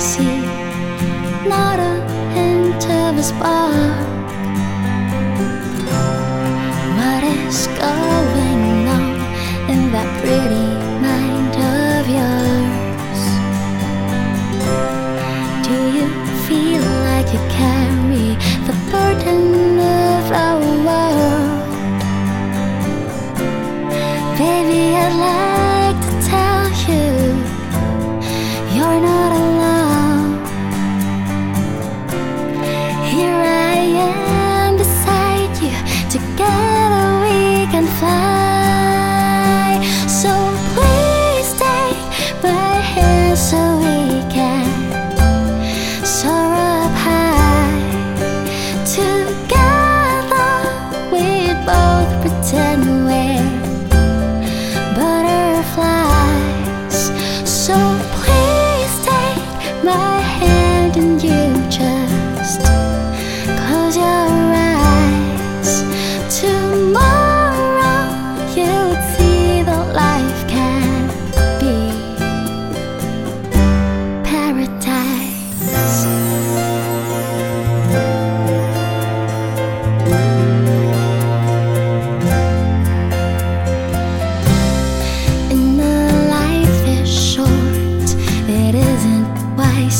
see not a hint of a spark. What is going on in that pretty mind of yours? Do you feel like you care?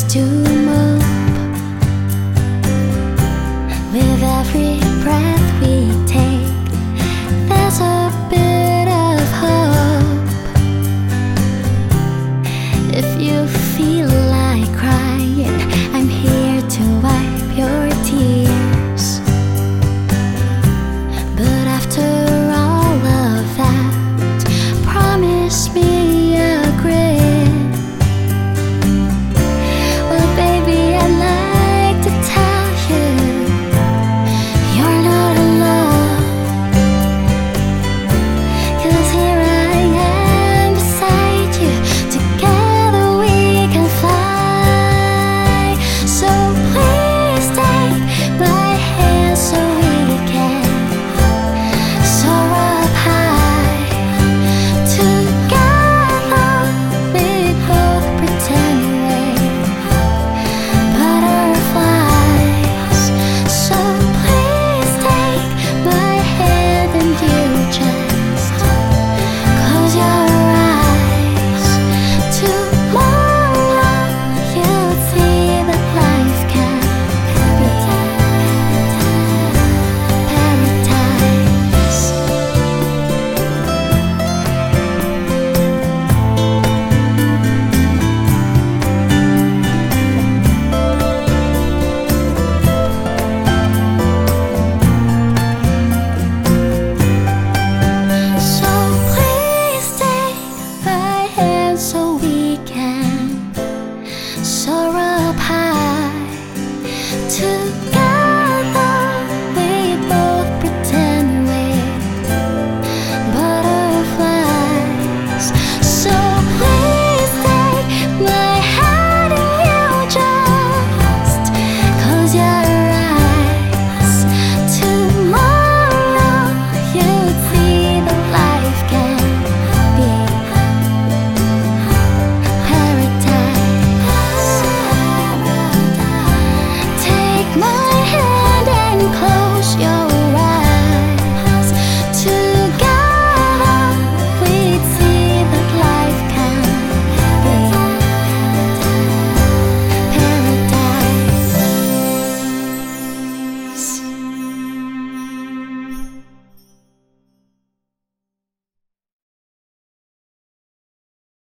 to